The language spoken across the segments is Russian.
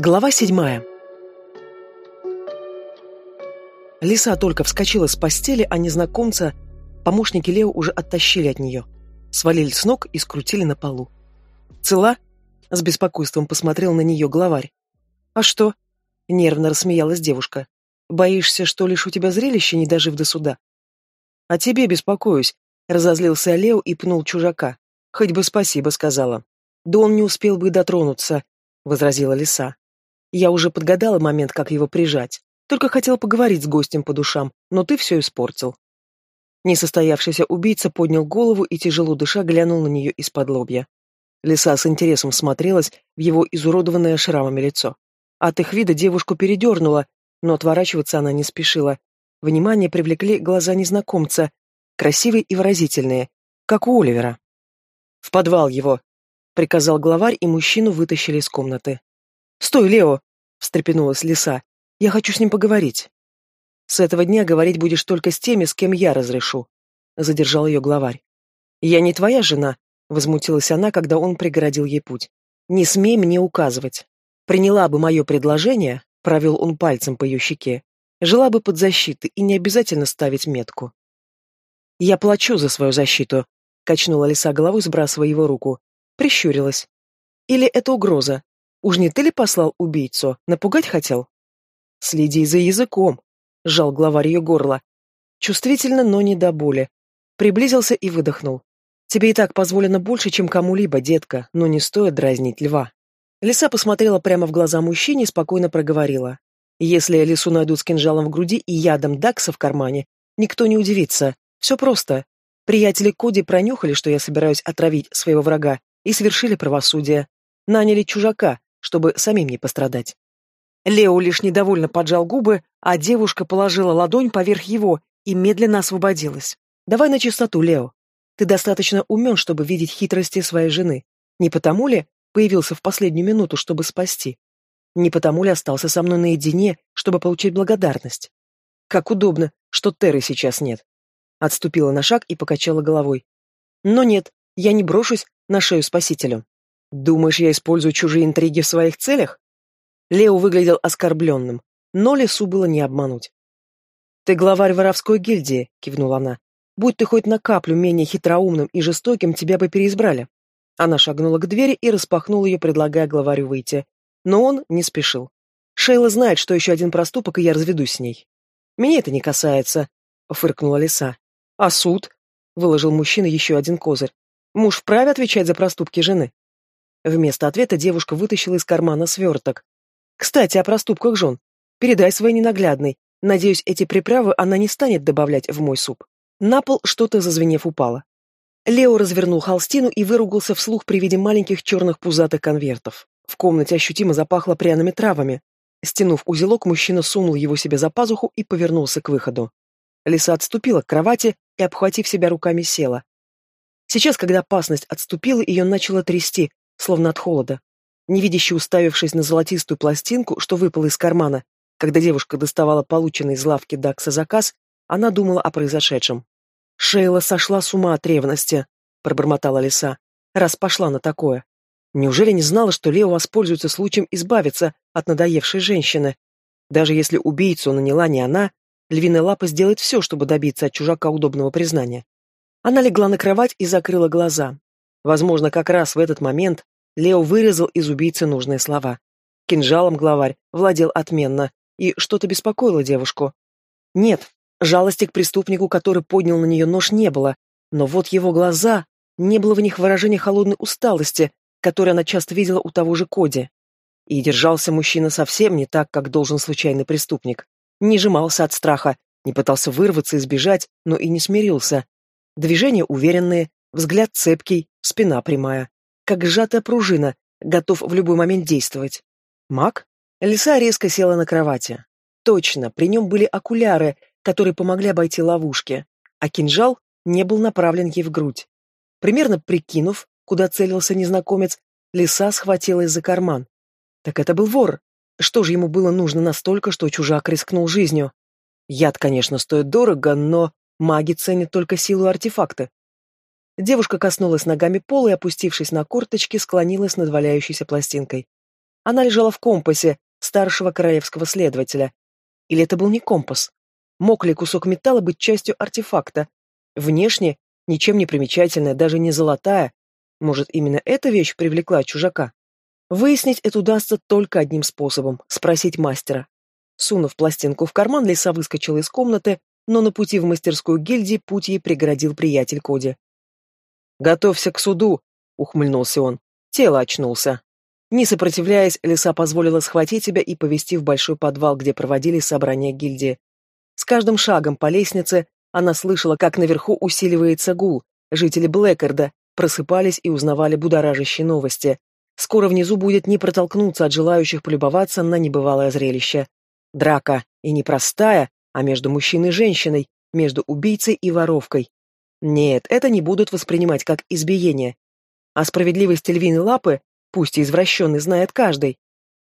Глава седьмая. Лиса только вскочила с постели, а незнакомца помощники Лео уже оттащили от нее. Свалили с ног и скрутили на полу. «Цела?» — с беспокойством посмотрел на нее главарь. «А что?» — нервно рассмеялась девушка. «Боишься, что лишь у тебя зрелище, не дожив до суда?» «О тебе беспокоюсь», — разозлился Лео и пнул чужака. «Хоть бы спасибо сказала». «Да он не успел бы дотронуться», — возразила лиса. «Я уже подгадала момент, как его прижать. Только хотела поговорить с гостем по душам, но ты все испортил». Несостоявшийся убийца поднял голову и, тяжело дыша, глянул на нее из-под лобья. Лиса с интересом смотрелась в его изуродованное шрамами лицо. От их вида девушку передернула, но отворачиваться она не спешила. Внимание привлекли глаза незнакомца, красивые и выразительные, как у Оливера. «В подвал его!» — приказал главарь, и мужчину вытащили из комнаты. «Стой, Лео!» — встрепенулась лиса. «Я хочу с ним поговорить». «С этого дня говорить будешь только с теми, с кем я разрешу», — задержал ее главарь. «Я не твоя жена», — возмутилась она, когда он преградил ей путь. «Не смей мне указывать. Приняла бы мое предложение, — провел он пальцем по ее щеке, — жила бы под защитой и не обязательно ставить метку». «Я плачу за свою защиту», — качнула лиса головой, сбрасывая его руку. Прищурилась. «Или это угроза? Уж не ты ли послал убийцу? Напугать хотел?» «Следи за языком», — сжал главарь ее горло. Чувствительно, но не до боли. Приблизился и выдохнул. «Тебе и так позволено больше, чем кому-либо, детка, но не стоит дразнить льва». Лиса посмотрела прямо в глаза мужчине и спокойно проговорила. «Если лису найдут с кинжалом в груди и ядом Дакса в кармане, никто не удивится. Все просто. Приятели Коди пронюхали, что я собираюсь отравить своего врага, и совершили правосудие. Наняли чужака, чтобы самим не пострадать. Лео лишь недовольно поджал губы, а девушка положила ладонь поверх его и медленно освободилась. «Давай на чистоту, Лео. Ты достаточно умен, чтобы видеть хитрости своей жены. Не потому ли появился в последнюю минуту, чтобы спасти? Не потому ли остался со мной наедине, чтобы получить благодарность? Как удобно, что Терры сейчас нет. Отступила на шаг и покачала головой. Но нет, я не брошусь на шею спасителю. Думаешь, я использую чужие интриги в своих целях? Лео выглядел оскорбленным, но лесу было не обмануть. «Ты главарь воровской гильдии», — кивнула она. «Будь ты хоть на каплю менее хитроумным и жестоким, тебя бы переизбрали». Она шагнула к двери и распахнула ее, предлагая главарю выйти. Но он не спешил. Шейла знает, что еще один проступок, и я разведусь с ней. «Меня это не касается», — фыркнула лиса. «А суд?» — выложил мужчина еще один козырь. «Муж вправе отвечать за проступки жены?» Вместо ответа девушка вытащила из кармана сверток. «Кстати, о проступках жен. Передай своей ненаглядной. Надеюсь, эти приправы она не станет добавлять в мой суп». На пол что-то зазвенев упало. Лео развернул холстину и выругался вслух при виде маленьких черных пузатых конвертов. В комнате ощутимо запахло пряными травами. Стянув узелок, мужчина сунул его себе за пазуху и повернулся к выходу. Лиса отступила к кровати и, обхватив себя руками, села. Сейчас, когда опасность отступила, ее начало трясти, словно от холода. Невидяще уставившись на золотистую пластинку, что выпала из кармана, когда девушка доставала полученный из лавки Дакса заказ, она думала о произошедшем. «Шейла сошла с ума от ревности», — пробормотала лиса, — «раз пошла на такое. Неужели не знала, что Лео воспользуется случаем избавиться от надоевшей женщины? Даже если убийцу наняла не она, львиная лапа сделает все, чтобы добиться от чужака удобного признания. Она легла на кровать и закрыла глаза. Возможно, как раз в этот момент Лео вырезал из убийцы нужные слова. Кинжалом главарь владел отменно, и что-то беспокоило девушку. Нет, жалости к преступнику, который поднял на нее нож, не было, но вот его глаза, не было в них выражения холодной усталости, которое она часто видела у того же Коди. И держался мужчина совсем не так, как должен случайный преступник. Не жимался от страха, не пытался вырваться и сбежать, но и не смирился. Движения уверенные, взгляд цепкий, спина прямая. Как сжатая пружина, готов в любой момент действовать. Маг? Лиса резко села на кровати. Точно, при нем были окуляры, которые помогли обойти ловушки, а кинжал не был направлен ей в грудь. Примерно прикинув, куда целился незнакомец, лиса схватилась за карман. Так это был вор. Что же ему было нужно настолько, что чужак рискнул жизнью? Яд, конечно, стоит дорого, но маги ценят только силу артефакта. Девушка коснулась ногами пола и, опустившись на корточки, склонилась над валяющейся пластинкой. Она лежала в компасе старшего королевского следователя. Или это был не компас? Мог ли кусок металла быть частью артефакта? Внешне ничем не примечательная, даже не золотая. Может, именно эта вещь привлекла чужака? Выяснить это удастся только одним способом — спросить мастера. Сунув пластинку в карман, лиса выскочила из комнаты, но на пути в мастерскую гильдии путь ей преградил приятель Коди. «Готовься к суду», — ухмыльнулся он. Тело очнулся. Не сопротивляясь, лиса позволила схватить себя и повести в большой подвал, где проводились собрания гильдии. С каждым шагом по лестнице она слышала, как наверху усиливается гул. Жители Блэкарда просыпались и узнавали будоражащие новости. Скоро внизу будет не протолкнуться от желающих полюбоваться на небывалое зрелище. Драка, и не простая, а между мужчиной и женщиной, между убийцей и воровкой. Нет, это не будут воспринимать как избиение. А справедливость львиной лапы, пусть и извращенный, знает каждый.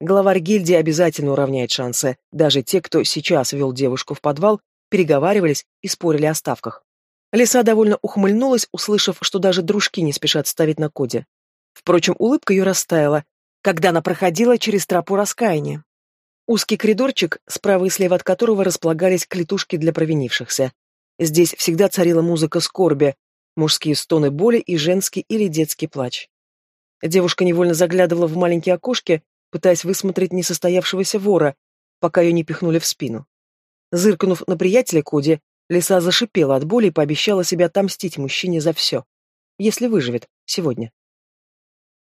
Главарь гильдии обязательно уравняет шансы. Даже те, кто сейчас вел девушку в подвал, переговаривались и спорили о ставках. Лиса довольно ухмыльнулась, услышав, что даже дружки не спешат ставить на коде. Впрочем, улыбка ее растаяла, когда она проходила через тропу раскаяния. Узкий коридорчик, справа и слева от которого располагались клетушки для провинившихся. Здесь всегда царила музыка скорби, мужские стоны боли и женский или детский плач. Девушка невольно заглядывала в маленькие окошки, пытаясь высмотреть несостоявшегося вора, пока ее не пихнули в спину. Зыркнув на приятеля Коди, лиса зашипела от боли и пообещала себе отомстить мужчине за все, если выживет сегодня.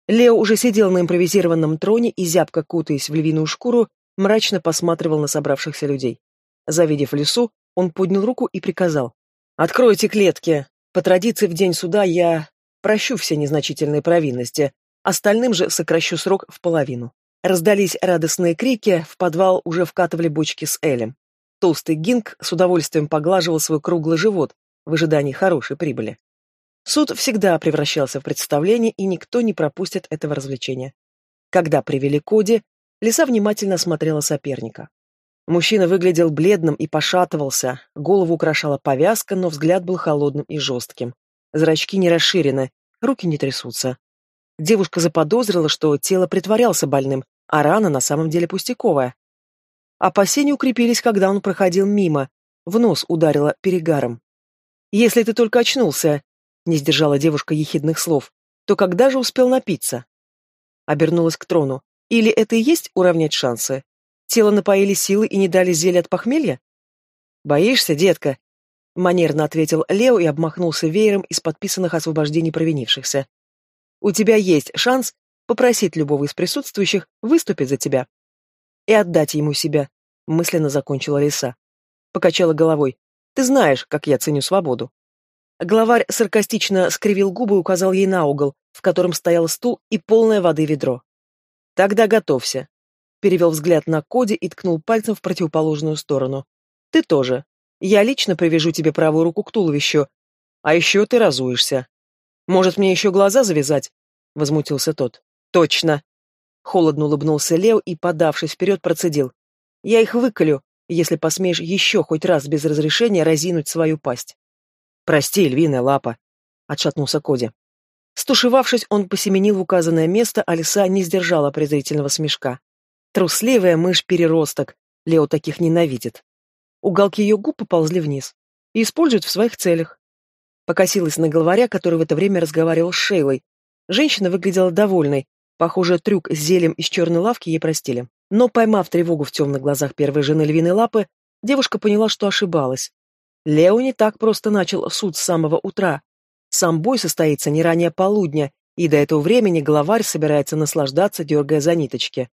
Лео уже сидел на импровизированном троне и, зябко кутаясь в львиную шкуру, мрачно посматривал на собравшихся людей. Завидев лесу, он поднял руку и приказал. «Откройте клетки. По традиции в день суда я прощу все незначительные провинности, остальным же сокращу срок в половину». Раздались радостные крики, в подвал уже вкатывали бочки с Элем. Толстый Гинг с удовольствием поглаживал свой круглый живот в ожидании хорошей прибыли. Суд всегда превращался в представление, и никто не пропустит этого развлечения. Когда привели Коди, Лиса внимательно смотрела соперника. Мужчина выглядел бледным и пошатывался, голову украшала повязка, но взгляд был холодным и жестким. Зрачки не расширены, руки не трясутся. Девушка заподозрила, что тело притворялся больным, а рана на самом деле пустяковая. Опасения укрепились, когда он проходил мимо, в нос ударила перегаром. «Если ты только очнулся», не сдержала девушка ехидных слов. То когда же успел напиться? Обернулась к трону. Или это и есть уравнять шансы? Тело напоили силы и не дали зелья от похмелья? Боишься, детка? Манерно ответил Лео и обмахнулся веером из подписанных освобождений провинившихся. У тебя есть шанс попросить любого из присутствующих выступить за тебя. И отдать ему себя, мысленно закончила Лиса. Покачала головой. Ты знаешь, как я ценю свободу. Главарь саркастично скривил губы и указал ей на угол, в котором стоял стул и полное воды ведро. «Тогда готовься», — перевел взгляд на Коди и ткнул пальцем в противоположную сторону. «Ты тоже. Я лично привяжу тебе правую руку к туловищу. А еще ты разуешься. Может, мне еще глаза завязать?» — возмутился тот. «Точно!» Холодно улыбнулся Лео и, подавшись вперед, процедил. «Я их выколю, если посмеешь еще хоть раз без разрешения разинуть свою пасть». «Прости, львиная лапа», — отшатнулся Коди. Стушевавшись, он посеменил в указанное место, а лиса не сдержала презрительного смешка. Трусливая мышь-переросток, Лео таких ненавидит. Уголки ее губ поползли вниз. И использует в своих целях. Покосилась на главаря, который в это время разговаривал с Шейлой. Женщина выглядела довольной. Похоже, трюк с зелем из черной лавки ей простили. Но, поймав тревогу в темных глазах первой жены львиной лапы, девушка поняла, что ошибалась. Лео не так просто начал суд с самого утра. Сам бой состоится не ранее полудня, и до этого времени главарь собирается наслаждаться, дергая за ниточки.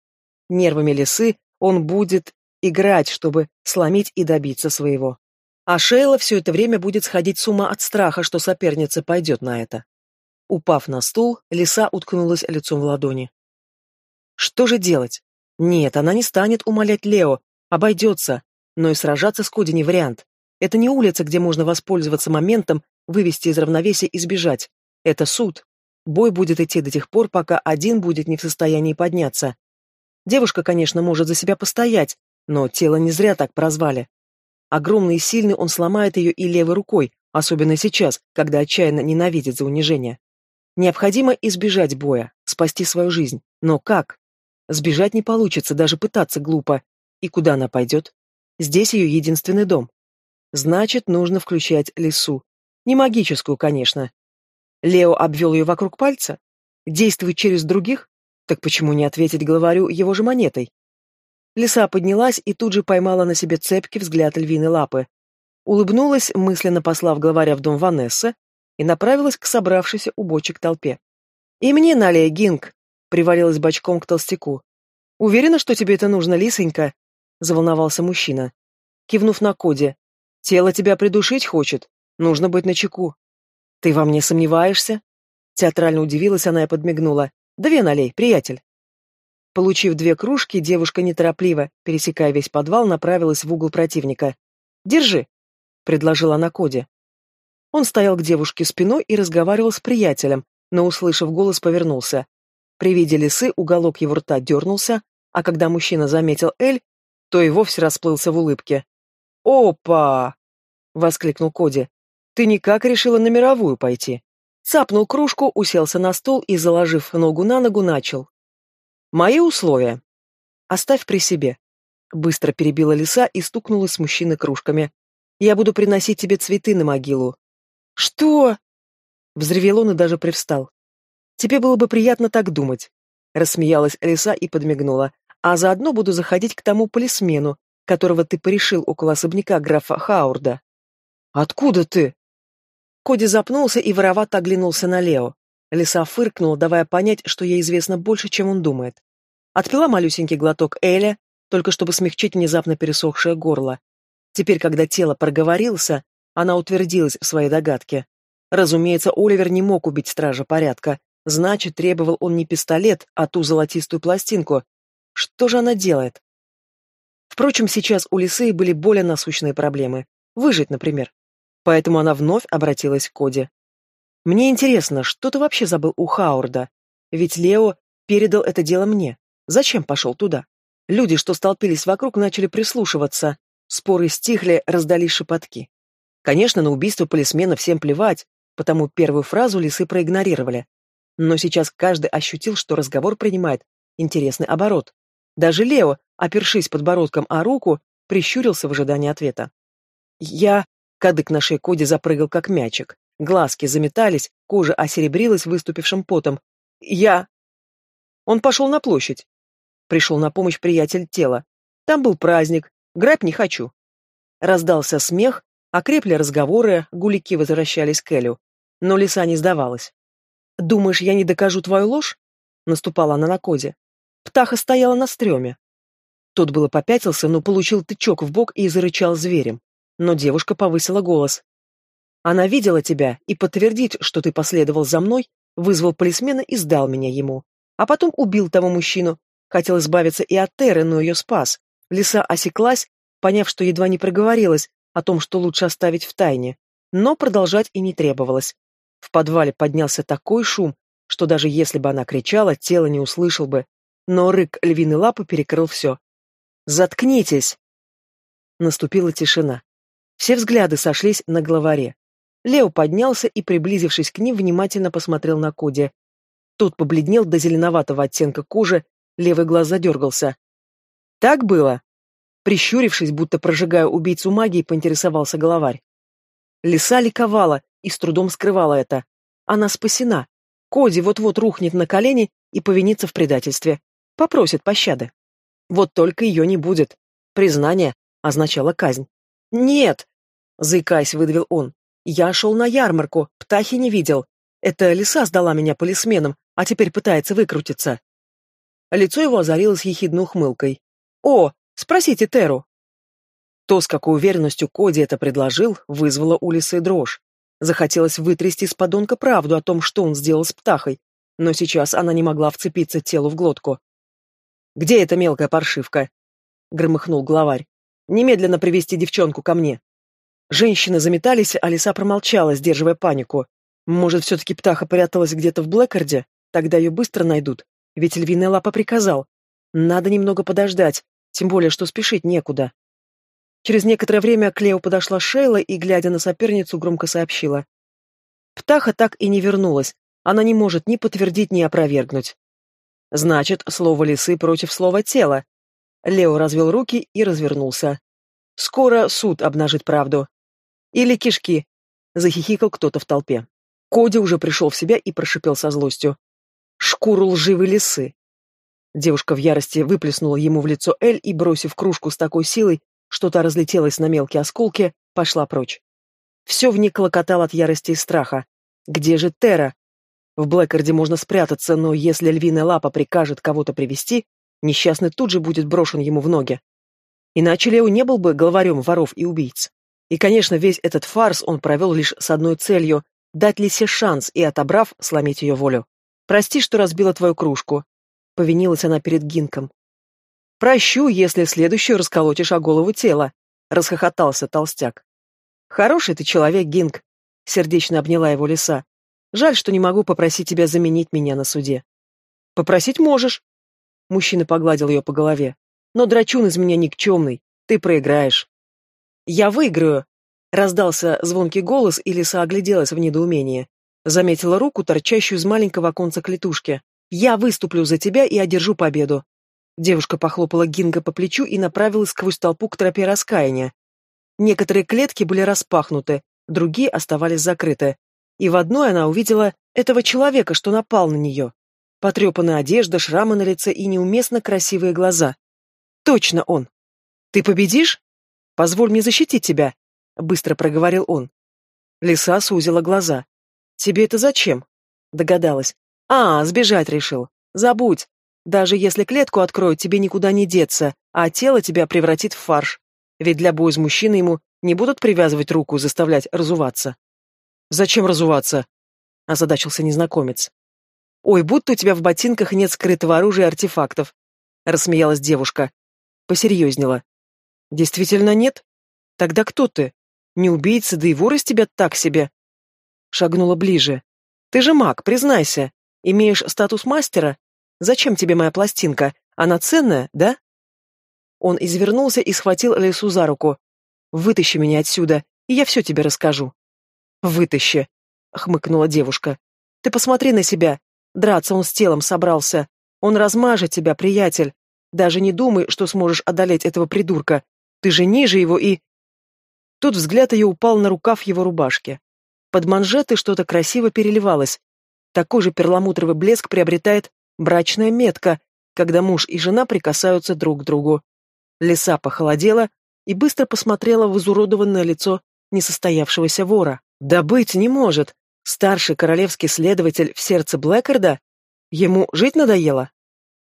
Нервами лисы он будет играть, чтобы сломить и добиться своего. А Шейла все это время будет сходить с ума от страха, что соперница пойдет на это. Упав на стул, лиса уткнулась лицом в ладони. Что же делать? Нет, она не станет умолять Лео, обойдется, но и сражаться с Коди не вариант. Это не улица, где можно воспользоваться моментом, вывести из равновесия и сбежать. Это суд. Бой будет идти до тех пор, пока один будет не в состоянии подняться. Девушка, конечно, может за себя постоять, но тело не зря так прозвали. Огромный и сильный он сломает ее и левой рукой, особенно сейчас, когда отчаянно ненавидит за унижение. Необходимо избежать боя, спасти свою жизнь. Но как? Сбежать не получится, даже пытаться глупо. И куда она пойдет? Здесь ее единственный дом. Значит, нужно включать лесу. Не магическую, конечно. Лео обвел ее вокруг пальца. Действует через других? Так почему не ответить главарю его же монетой? Лиса поднялась и тут же поймала на себе цепкий взгляд львиной лапы. Улыбнулась, мысленно послав главаря в дом Ванессы, и направилась к собравшейся у бочек толпе. «И мне налей, Гинг!» — привалилась бочком к толстяку. «Уверена, что тебе это нужно, лисонька?» — заволновался мужчина. Кивнув на Коде. «Тело тебя придушить хочет. Нужно быть начеку». «Ты во мне сомневаешься?» Театрально удивилась она и подмигнула. «Две налей, приятель». Получив две кружки, девушка неторопливо, пересекая весь подвал, направилась в угол противника. «Держи», — предложила она Коде. Он стоял к девушке спиной и разговаривал с приятелем, но, услышав голос, повернулся. При виде лисы уголок его рта дернулся, а когда мужчина заметил Эль, то и вовсе расплылся в улыбке. «Опа!» — воскликнул Коди. «Ты никак решила на мировую пойти?» Цапнул кружку, уселся на стол и, заложив ногу на ногу, начал. «Мои условия. Оставь при себе». Быстро перебила лиса и стукнула с мужчиной кружками. «Я буду приносить тебе цветы на могилу, «Что?» Взревел он и даже привстал. «Тебе было бы приятно так думать», — рассмеялась лиса и подмигнула. «А заодно буду заходить к тому полисмену, которого ты порешил около особняка графа Хаурда». «Откуда ты?» Коди запнулся и воровато оглянулся на Лео. Лиса фыркнула, давая понять, что ей известно больше, чем он думает. Отпила малюсенький глоток Эля, только чтобы смягчить внезапно пересохшее горло. Теперь, когда тело проговорился, она утвердилась в своей догадке. Разумеется, Оливер не мог убить стража порядка. Значит, требовал он не пистолет, а ту золотистую пластинку. Что же она делает? Впрочем, сейчас у Лисы были более насущные проблемы. Выжить, например. Поэтому она вновь обратилась к Коде. «Мне интересно, что ты вообще забыл у Хаурда? Ведь Лео передал это дело мне. Зачем пошел туда?» Люди, что столпились вокруг, начали прислушиваться. Споры стихли, раздались шепотки. Конечно, на убийство полисмена всем плевать, потому первую фразу лисы проигнорировали. Но сейчас каждый ощутил, что разговор принимает интересный оборот. Даже Лео, опершись подбородком о руку, прищурился в ожидании ответа. «Я...» — кадык на шее Коди запрыгал, как мячик. Глазки заметались, кожа осеребрилась выступившим потом. «Я...» Он пошел на площадь. Пришел на помощь приятель тела. Там был праздник. Грабь не хочу. Раздался смех, Окрепли разговоры, гулики возвращались к Элю. Но лиса не сдавалась. «Думаешь, я не докажу твою ложь?» Наступала она на Коде. Птаха стояла на стреме. Тот было попятился, но получил тычок в бок и зарычал зверем. Но девушка повысила голос. «Она видела тебя и подтвердить, что ты последовал за мной, вызвал полисмена и сдал меня ему. А потом убил того мужчину. Хотел избавиться и от Теры, но ее спас. Лиса осеклась, поняв, что едва не проговорилась, о том, что лучше оставить в тайне, но продолжать и не требовалось. В подвале поднялся такой шум, что даже если бы она кричала, тело не услышал бы, но рык львиной лапы перекрыл все. «Заткнитесь!» Наступила тишина. Все взгляды сошлись на главаре. Лео поднялся и, приблизившись к ним, внимательно посмотрел на Коди. Тот побледнел до зеленоватого оттенка кожи, левый глаз задергался. «Так было?» Прищурившись, будто прожигая убийцу магии, поинтересовался головарь. Лиса ликовала и с трудом скрывала это. Она спасена. Коди вот-вот рухнет на колени и повинится в предательстве. Попросит пощады. Вот только ее не будет. Признание означало казнь. «Нет!» — заикаясь, выдавил он. «Я шел на ярмарку, птахи не видел. Это лиса сдала меня полисменам, а теперь пытается выкрутиться». Лицо его озарилось ехидной ухмылкой. «О, Спросите Теру. То, с какой уверенностью Коди это предложил, вызвало у Лисы дрожь. Захотелось вытрясти из подонка правду о том, что он сделал с птахой, но сейчас она не могла вцепиться телу в глотку. «Где эта мелкая паршивка?» — громыхнул главарь. «Немедленно привести девчонку ко мне». Женщины заметались, а лиса промолчала, сдерживая панику. Может, все-таки птаха пряталась где-то в Блэкарде? Тогда ее быстро найдут, ведь львиная лапа приказал. Надо немного подождать, тем более, что спешить некуда. Через некоторое время к Лео подошла Шейла и, глядя на соперницу, громко сообщила. Птаха так и не вернулась. Она не может ни подтвердить, ни опровергнуть. Значит, слово лисы против слова тела. Лео развел руки и развернулся. Скоро суд обнажит правду. Или кишки. Захихикал кто-то в толпе. Коди уже пришел в себя и прошипел со злостью. Шкуру лживой лисы. Девушка в ярости выплеснула ему в лицо Эль и, бросив кружку с такой силой, что та разлетелась на мелкие осколки, пошла прочь. Все в ней клокотало от ярости и страха. Где же Тера? В Блэкарде можно спрятаться, но если львиная лапа прикажет кого-то привести, несчастный тут же будет брошен ему в ноги. Иначе Лео не был бы главарем воров и убийц. И, конечно, весь этот фарс он провел лишь с одной целью — дать Лисе шанс и, отобрав, сломить ее волю. «Прости, что разбила твою кружку», — повинилась она перед Гинком. «Прощу, если следующую расколотишь о голову тела», — расхохотался толстяк. «Хороший ты человек, Гинк», — сердечно обняла его лиса. «Жаль, что не могу попросить тебя заменить меня на суде». «Попросить можешь», — мужчина погладил ее по голове. «Но драчун из меня никчемный, ты проиграешь». «Я выиграю!» — раздался звонкий голос, и лиса огляделась в недоумении. Заметила руку, торчащую из маленького оконца клетушки. «Я выступлю за тебя и одержу победу». Девушка похлопала Гинга по плечу и направилась сквозь толпу к тропе раскаяния. Некоторые клетки были распахнуты, другие оставались закрыты. И в одной она увидела этого человека, что напал на нее. Потрепанная одежда, шрамы на лице и неуместно красивые глаза. Точно он. «Ты победишь? Позволь мне защитить тебя», — быстро проговорил он. Лиса сузила глаза. «Тебе это зачем?» Догадалась. «А, сбежать решил. Забудь. Даже если клетку откроют, тебе никуда не деться, а тело тебя превратит в фарш. Ведь для боя с мужчиной ему не будут привязывать руку и заставлять разуваться. «Зачем разуваться?» — озадачился незнакомец. «Ой, будто у тебя в ботинках нет скрытого оружия и артефактов», — рассмеялась девушка. Посерьезнела. «Действительно нет? Тогда кто ты? Не убийца, да и вор из тебя так себе». Шагнула ближе. «Ты же маг, признайся. Имеешь статус мастера? Зачем тебе моя пластинка? Она ценная, да?» Он извернулся и схватил Лесу за руку. «Вытащи меня отсюда, и я все тебе расскажу». «Вытащи», — хмыкнула девушка. «Ты посмотри на себя. Драться он с телом собрался. Он размажет тебя, приятель. Даже не думай, что сможешь одолеть этого придурка. Ты же ниже его и...» Тут взгляд ее упал на рукав его рубашки. Под манжеты что-то красиво переливалось. Такой же перламутровый блеск приобретает брачная метка, когда муж и жена прикасаются друг к другу. Лиса похолодела и быстро посмотрела в изуродованное лицо несостоявшегося вора. Да быть не может. Старший королевский следователь в сердце Блэкарда? Ему жить надоело?